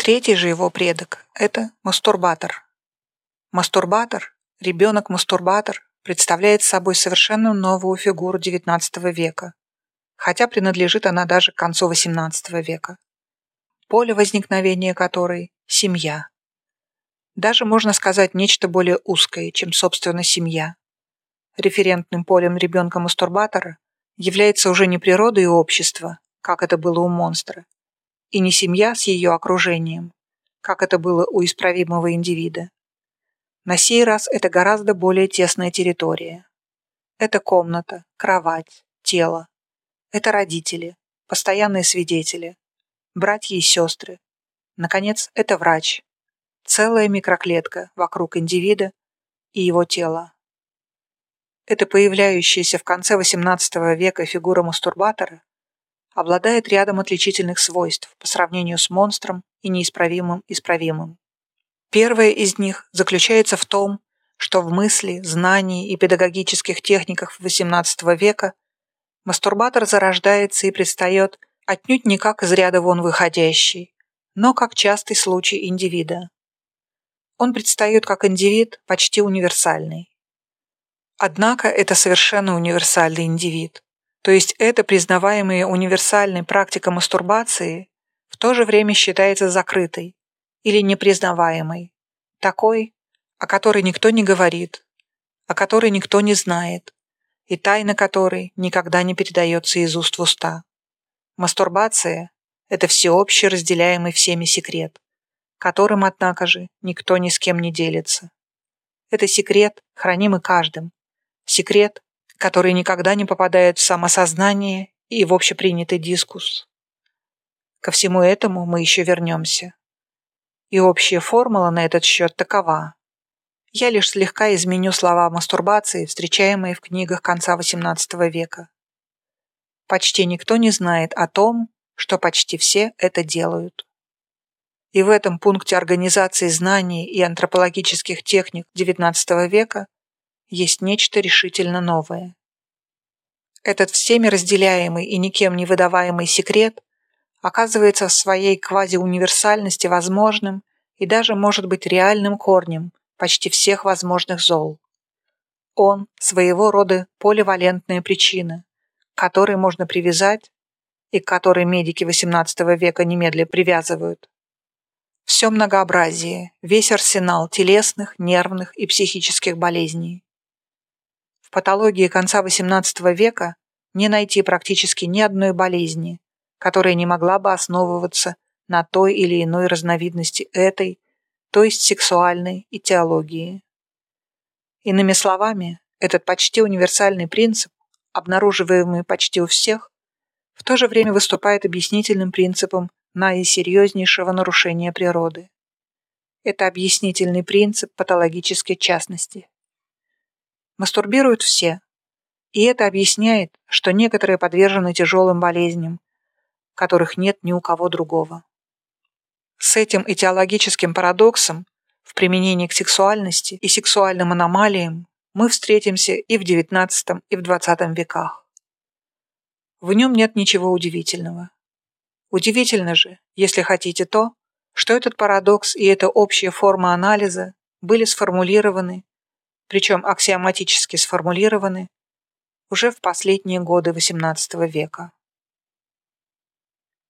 Третий же его предок – это мастурбатор. Мастурбатор, ребенок-мастурбатор, представляет собой совершенно новую фигуру XIX века, хотя принадлежит она даже к концу XVIII века. Поле возникновения которой – семья. Даже можно сказать нечто более узкое, чем, собственно, семья. Референтным полем ребенка-мастурбатора является уже не природа и общество, как это было у монстра, и не семья с ее окружением, как это было у исправимого индивида. На сей раз это гораздо более тесная территория. Это комната, кровать, тело. Это родители, постоянные свидетели, братья и сестры. Наконец, это врач. Целая микроклетка вокруг индивида и его тела. Это появляющаяся в конце XVIII века фигура мастурбатора обладает рядом отличительных свойств по сравнению с монстром и неисправимым исправимым. Первое из них заключается в том, что в мысли, знании и педагогических техниках XVIII века мастурбатор зарождается и предстает отнюдь не как из ряда вон выходящий, но как частый случай индивида. Он предстает как индивид почти универсальный. Однако это совершенно универсальный индивид. То есть это признаваемая универсальной практика мастурбации в то же время считается закрытой или непризнаваемой, такой, о которой никто не говорит, о которой никто не знает, и тайна которой никогда не передается из уст в уста. Мастурбация – это всеобщий разделяемый всеми секрет, которым, однако же, никто ни с кем не делится. Это секрет, хранимый каждым, секрет, который никогда не попадает в самосознание и в общепринятый дискус. Ко всему этому мы еще вернемся. И общая формула на этот счет такова. Я лишь слегка изменю слова мастурбации, встречаемые в книгах конца XVIII века. Почти никто не знает о том, что почти все это делают. И в этом пункте организации знаний и антропологических техник XIX века есть нечто решительно новое. Этот всеми разделяемый и никем не выдаваемый секрет оказывается в своей квазиуниверсальности возможным и даже может быть реальным корнем почти всех возможных зол. Он – своего рода поливалентная причина, к которой можно привязать и к которой медики XVIII века немедля привязывают. Все многообразие, весь арсенал телесных, нервных и психических болезней. Патологии конца XVIII века не найти практически ни одной болезни, которая не могла бы основываться на той или иной разновидности этой, то есть сексуальной и теологии. Иными словами, этот почти универсальный принцип, обнаруживаемый почти у всех, в то же время выступает объяснительным принципом наисерьезнейшего нарушения природы. Это объяснительный принцип патологической частности. Мастурбируют все. И это объясняет, что некоторые подвержены тяжелым болезням, которых нет ни у кого другого. С этим этиологическим парадоксом в применении к сексуальности и сексуальным аномалиям мы встретимся и в XIX, и в XX веках. В нем нет ничего удивительного. Удивительно же, если хотите то, что этот парадокс и эта общая форма анализа были сформулированы причем аксиоматически сформулированы, уже в последние годы XVIII века.